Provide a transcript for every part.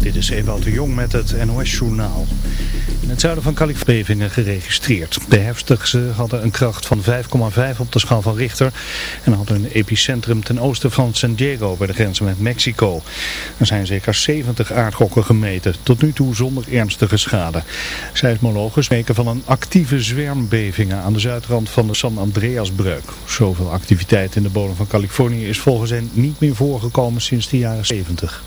Dit is Ewout de Jong met het NOS-journaal. In het zuiden van Californië geregistreerd. De heftigste hadden een kracht van 5,5 op de schaal van Richter en hadden een epicentrum ten oosten van San Diego bij de grens met Mexico. Er zijn zeker 70 aardgokken gemeten, tot nu toe zonder ernstige schade. Seismologen spreken van een actieve zwermbevingen aan de zuidrand van de San Andreasbreuk. Zoveel activiteit in de bodem van Californië is volgens hen niet meer voorgekomen sinds de jaren 70.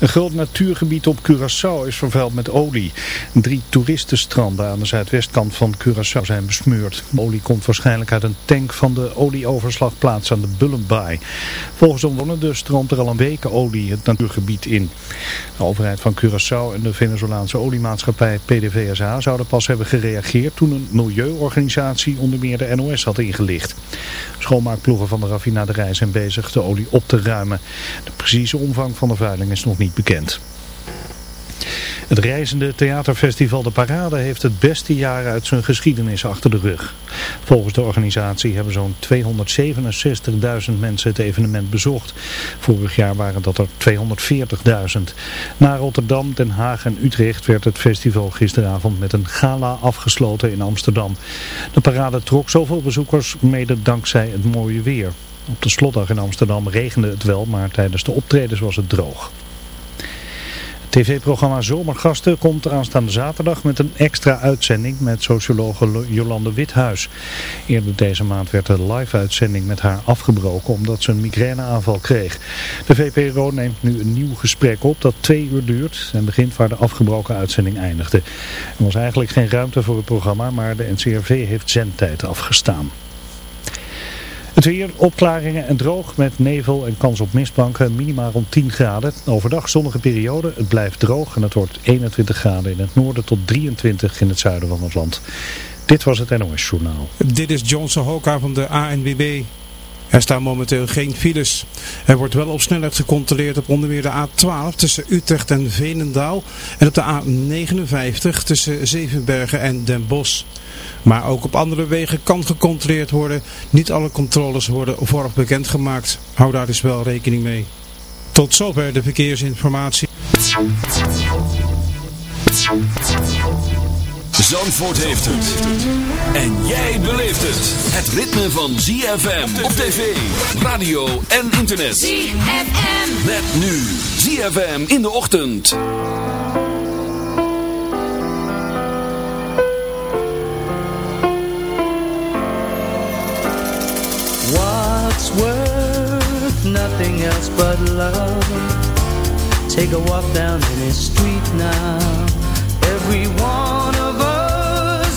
Een groot natuurgebied op Curaçao is vervuild met olie. Drie toeristenstranden aan de zuidwestkant van Curaçao zijn besmeurd. Olie komt waarschijnlijk uit een tank van de olieoverslagplaats aan de Bullenbaai. Volgens omwonenden stroomt er al een week olie het natuurgebied in. De overheid van Curaçao en de Venezolaanse oliemaatschappij PDVSA zouden pas hebben gereageerd toen een milieuorganisatie onder meer de NOS had ingelicht. Schoonmaakploegen van de raffinaderij zijn bezig de olie op te ruimen. De precieze omvang van de vuiling is nog niet bekend. Het reizende theaterfestival De Parade heeft het beste jaar uit zijn geschiedenis achter de rug. Volgens de organisatie hebben zo'n 267.000 mensen het evenement bezocht. Vorig jaar waren dat er 240.000. Na Rotterdam, Den Haag en Utrecht werd het festival gisteravond met een gala afgesloten in Amsterdam. De Parade trok zoveel bezoekers mede dankzij het mooie weer. Op de slotdag in Amsterdam regende het wel, maar tijdens de optredens was het droog. TV-programma Zomergasten komt aanstaande zaterdag met een extra uitzending met sociologe Jolande Withuis. Eerder deze maand werd de live-uitzending met haar afgebroken omdat ze een migraineaanval kreeg. De VPRO neemt nu een nieuw gesprek op dat twee uur duurt en begint waar de afgebroken uitzending eindigde. Er was eigenlijk geen ruimte voor het programma, maar de NCRV heeft zendtijd afgestaan. Het weer, opklaringen en droog met nevel en kans op mistbanken, minimaal rond 10 graden. Overdag zonnige periode, het blijft droog en het wordt 21 graden in het noorden tot 23 in het zuiden van het land. Dit was het NOS Journaal. Dit is Johnson Hoka van de ANWB. Er staan momenteel geen files. Er wordt wel op snelheid gecontroleerd op onder meer de A12 tussen Utrecht en Veenendaal en op de A59 tussen Zevenbergen en Den Bosch. Maar ook op andere wegen kan gecontroleerd worden. Niet alle controles worden vooraf bekendgemaakt. Hou daar dus wel rekening mee. Tot zover de verkeersinformatie. Zandvoort heeft het. En jij beleeft het. Het ritme van ZFM op tv, radio en internet. ZFM. Met nu ZFM in de ochtend. What's worth nothing else but love? Take a walk down any street now. Every one of us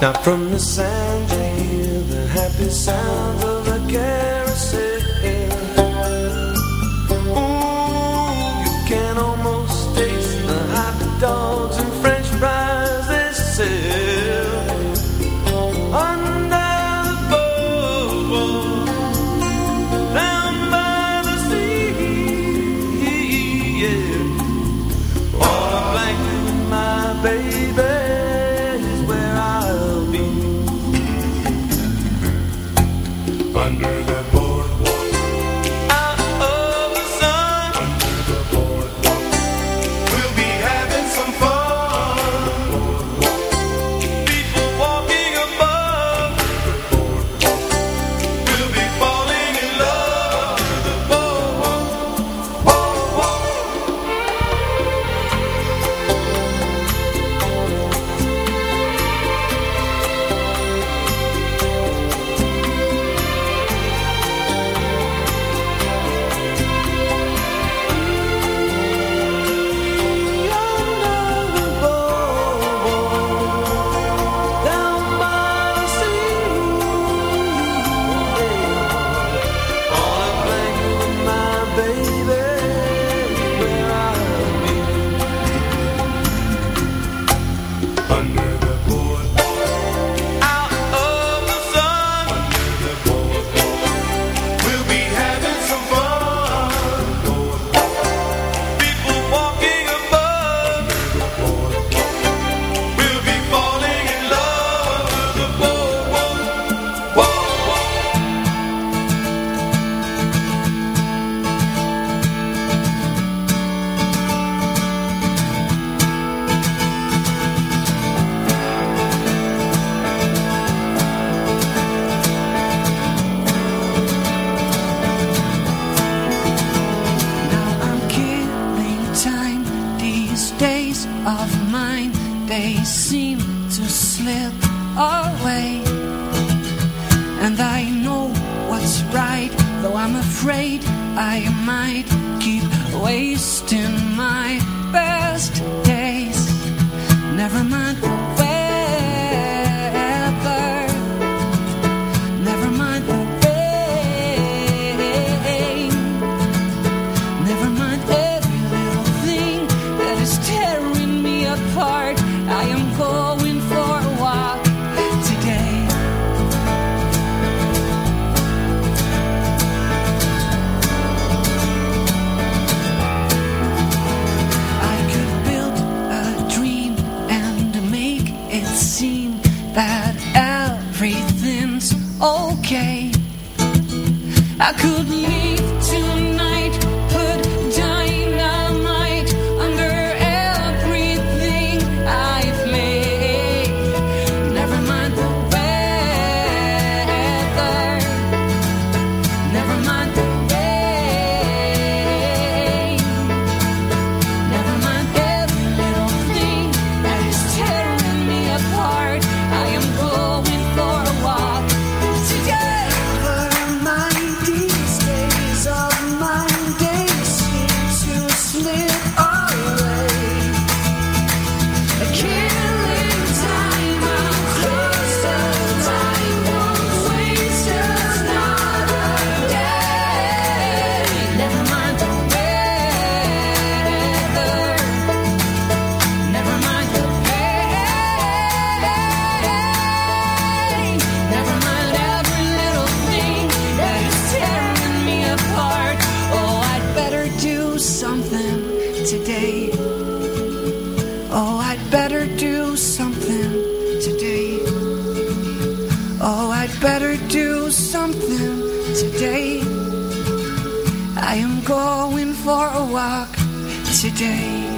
Not from the sound you hear the happy sounds of a girl Today.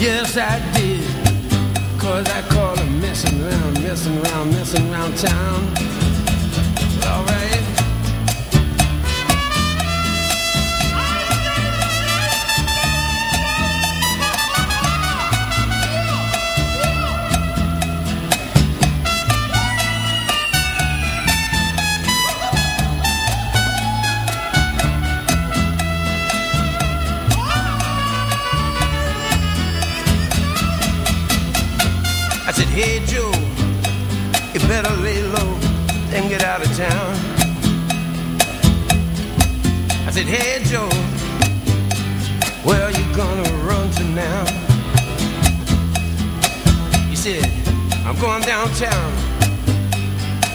Yes, I did. Cause I caught her messing around, messing around, messing around town. I'm going downtown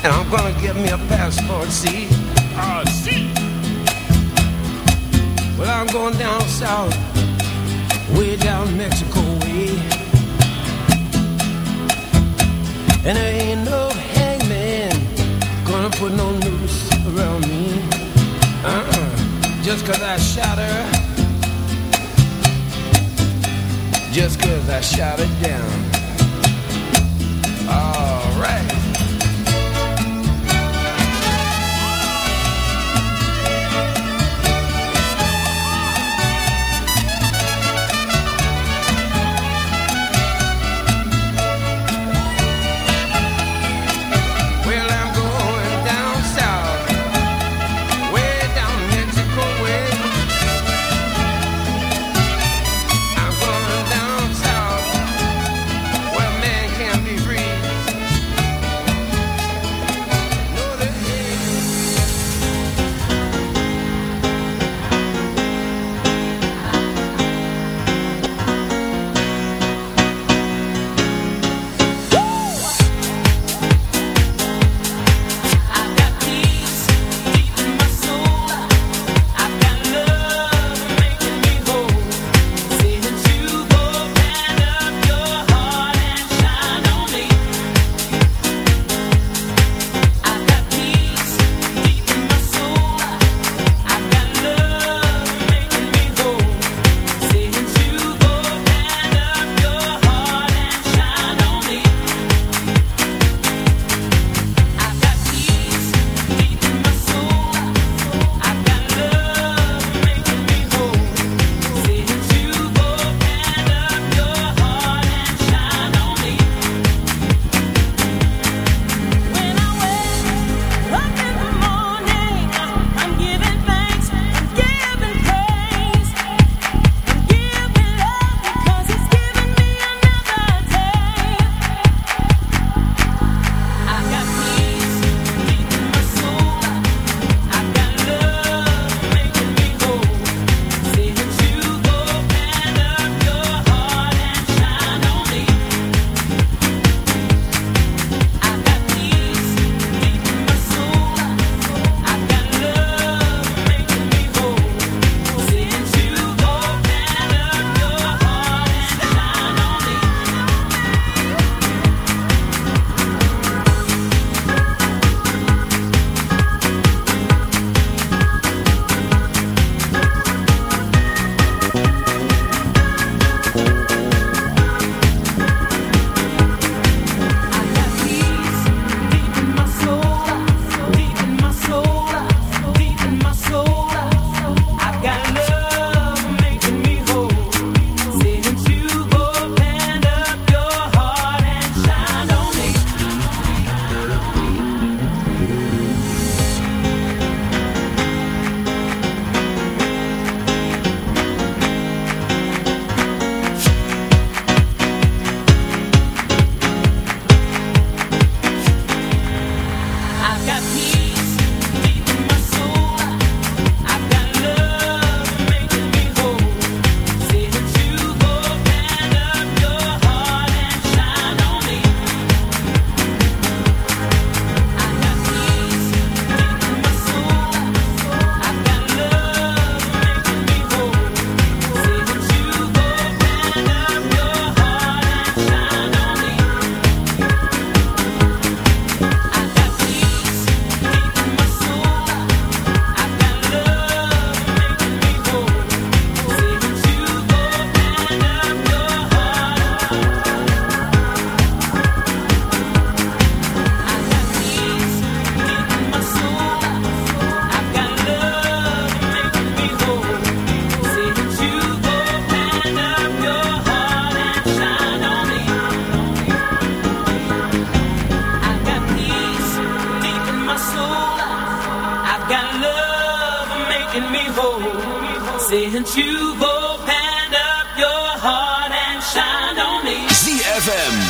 and I'm gonna get me a passport, see? Oh, see? Well, I'm going down south, way down Mexico way. And there ain't no hangman gonna put no noose around me. Uh-uh. Just cause I shot her. Just cause I shot her down.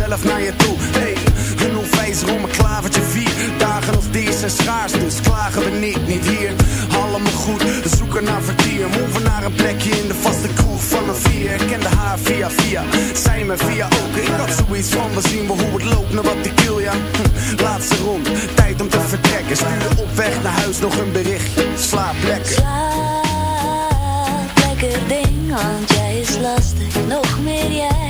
Vanzelf naar je toe. Hey, een onwijzer om een klavertje vier. Dagen als deze zijn schaars, dus klagen we niet, niet hier. Allemaal goed, we zoeken naar vertier. Move naar een plekje in de vaste kroeg van een vier. Ik kende haar via via, zij me via ook. Ik had zoiets van, we zien wel hoe het loopt, naar wat ik wil, ja. Hm, Laatste rond, tijd om te vertrekken. Stuurde op weg naar huis nog een berichtje. Slaap lekker. Slaap lekker ding, want jij is lastig. Nog meer jij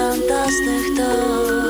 fantastisch toch.